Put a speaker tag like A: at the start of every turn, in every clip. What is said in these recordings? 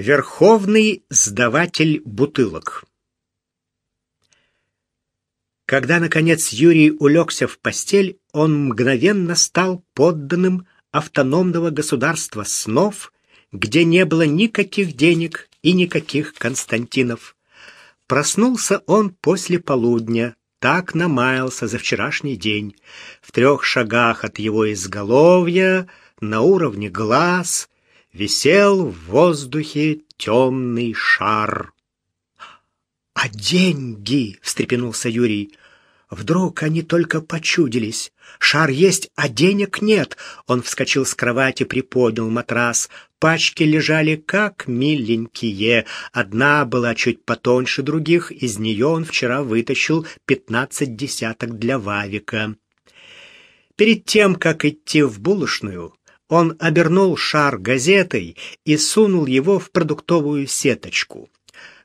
A: Верховный сдаватель бутылок. Когда, наконец, Юрий улегся в постель, он мгновенно стал подданным автономного государства снов, где не было никаких денег и никаких Константинов. Проснулся он после полудня, так намаялся за вчерашний день. В трех шагах от его изголовья, на уровне глаз, висел в воздухе темный шар. «А деньги!» — встрепенулся Юрий. «Вдруг они только почудились? Шар есть, а денег нет!» Он вскочил с кровати, приподнял матрас. Пачки лежали как миленькие. Одна была чуть потоньше других, из нее он вчера вытащил пятнадцать десяток для Вавика. Перед тем, как идти в булочную, он обернул шар газетой и сунул его в продуктовую сеточку.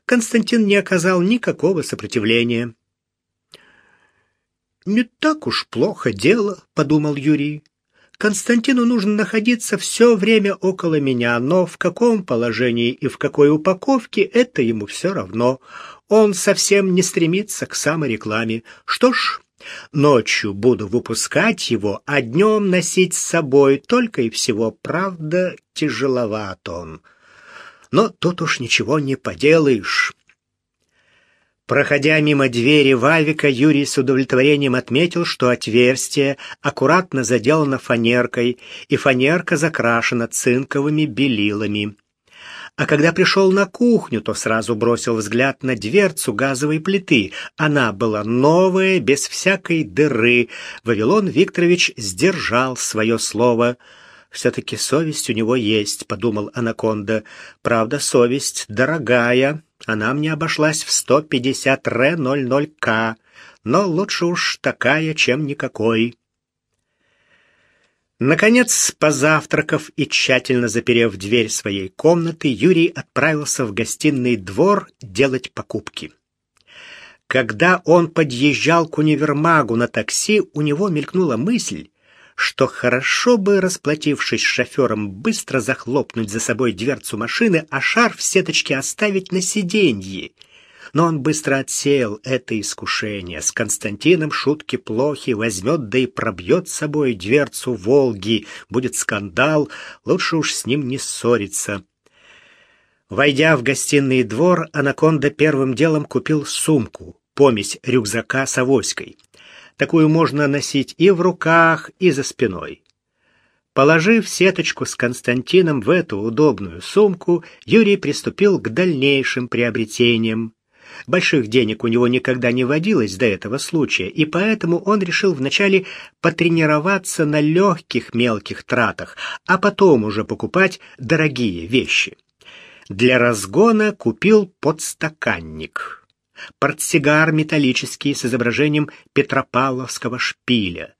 A: Константин не оказал никакого сопротивления. «Не так уж плохо дело», — подумал Юрий. «Константину нужно находиться все время около меня, но в каком положении и в какой упаковке — это ему все равно. Он совсем не стремится к саморекламе. Что ж, Ночью буду выпускать его, а днем носить с собой только и всего. Правда, тяжеловат он. Но тут уж ничего не поделаешь. Проходя мимо двери Вавика, Юрий с удовлетворением отметил, что отверстие аккуратно заделано фанеркой, и фанерка закрашена цинковыми белилами. А когда пришел на кухню, то сразу бросил взгляд на дверцу газовой плиты. Она была новая, без всякой дыры. Вавилон Викторович сдержал свое слово. «Все-таки совесть у него есть», — подумал Анаконда. «Правда, совесть дорогая. Она мне обошлась в 150 Р00К, но лучше уж такая, чем никакой». Наконец, позавтракав и тщательно заперев дверь своей комнаты, Юрий отправился в гостиный двор делать покупки. Когда он подъезжал к универмагу на такси, у него мелькнула мысль, что хорошо бы, расплатившись с шофером, быстро захлопнуть за собой дверцу машины, а шар в сеточке оставить на сиденье — но он быстро отсеял это искушение. С Константином шутки плохи, возьмет да и пробьет с собой дверцу «Волги». Будет скандал, лучше уж с ним не ссориться. Войдя в гостиный двор, Анаконда первым делом купил сумку, помесь рюкзака с авоськой. Такую можно носить и в руках, и за спиной. Положив сеточку с Константином в эту удобную сумку, Юрий приступил к дальнейшим приобретениям. Больших денег у него никогда не водилось до этого случая, и поэтому он решил вначале потренироваться на легких мелких тратах, а потом уже покупать дорогие вещи. Для разгона купил подстаканник. Портсигар металлический с изображением Петропавловского шпиля,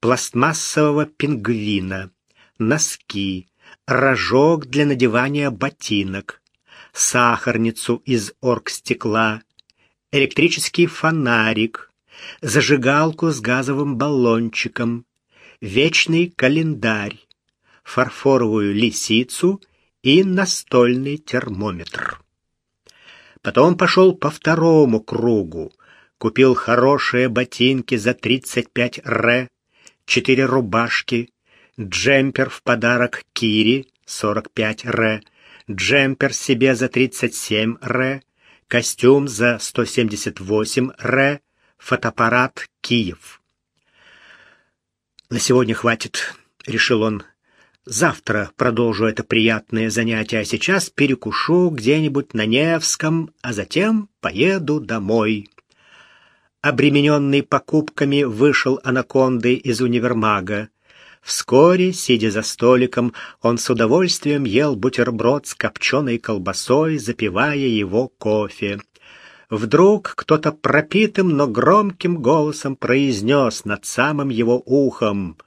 A: пластмассового пингвина, носки, рожок для надевания ботинок, сахарницу из оргстекла, электрический фонарик, зажигалку с газовым баллончиком, вечный календарь, фарфоровую лисицу и настольный термометр. Потом пошел по второму кругу, купил хорошие ботинки за 35 ре, четыре рубашки, джемпер в подарок Кире 45 ре, джемпер себе за 37 р, костюм за 178 р, фотоаппарат Киев. На сегодня хватит, решил он. Завтра продолжу это приятное занятие, а сейчас перекушу где-нибудь на Невском, а затем поеду домой. Обремененный покупками вышел анакондой из универмага. Вскоре, сидя за столиком, он с удовольствием ел бутерброд с копченой колбасой, запивая его кофе. Вдруг кто-то пропитым, но громким голосом произнес над самым его ухом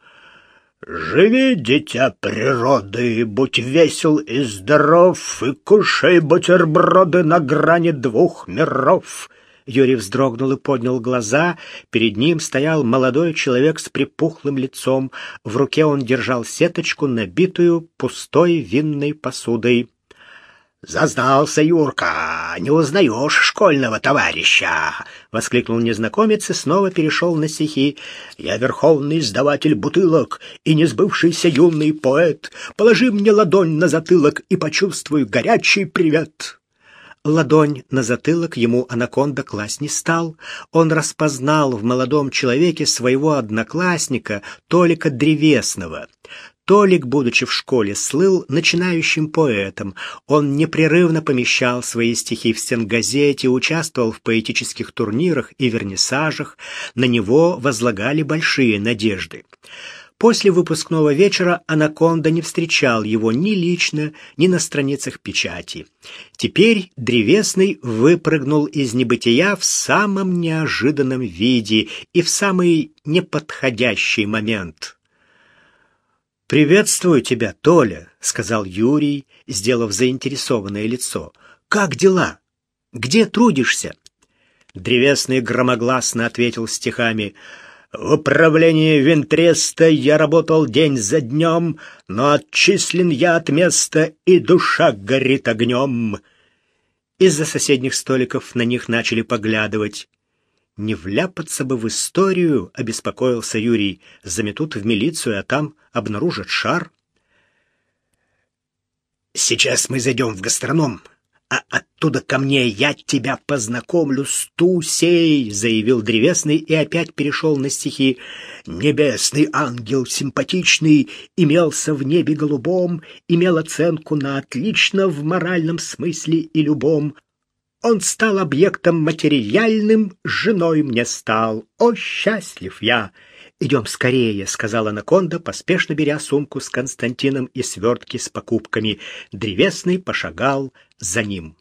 A: «Живи, дитя природы, будь весел и здоров, и кушай бутерброды на грани двух миров». Юрий вздрогнул и поднял глаза. Перед ним стоял молодой человек с припухлым лицом. В руке он держал сеточку, набитую пустой винной посудой. «Зазнался Юрка, не узнаешь школьного товарища!» — воскликнул незнакомец и снова перешел на стихи. «Я верховный издаватель бутылок и несбывшийся юный поэт. Положи мне ладонь на затылок и почувствуй горячий привет!»
B: Ладонь на затылок ему анаконда класть не стал. Он распознал в молодом человеке своего одноклассника Толика Древесного. Толик, будучи в школе, слыл начинающим поэтом. Он непрерывно помещал свои стихи в стенгазете, участвовал в поэтических турнирах и вернисажах. На него возлагали большие надежды. После выпускного вечера Анаконда не встречал его ни лично, ни на страницах печати. Теперь Древесный выпрыгнул из небытия в самом неожиданном виде и в самый неподходящий момент.
A: «Приветствую тебя, Толя», — сказал Юрий, сделав заинтересованное лицо. «Как дела? Где трудишься?»
B: Древесный громогласно ответил стихами. «В управлении Винтреста я работал день за днем, но отчислен я от места, и душа горит огнем». Из-за соседних столиков на них начали поглядывать. Не вляпаться бы в историю, обеспокоился Юрий. Заметут в милицию, а там обнаружат шар.
A: Сейчас мы зайдем в гастроном, а оттуда ко мне я тебя познакомлю с Тусей, заявил древесный и опять перешел на стихи. Небесный ангел симпатичный имелся в небе голубом, имел оценку на отлично в моральном смысле и любом. Он стал объектом материальным, женой мне стал. О, счастлив я! «Идем скорее», — сказала Анаконда, поспешно беря сумку с Константином и свертки с покупками. Древесный пошагал за ним.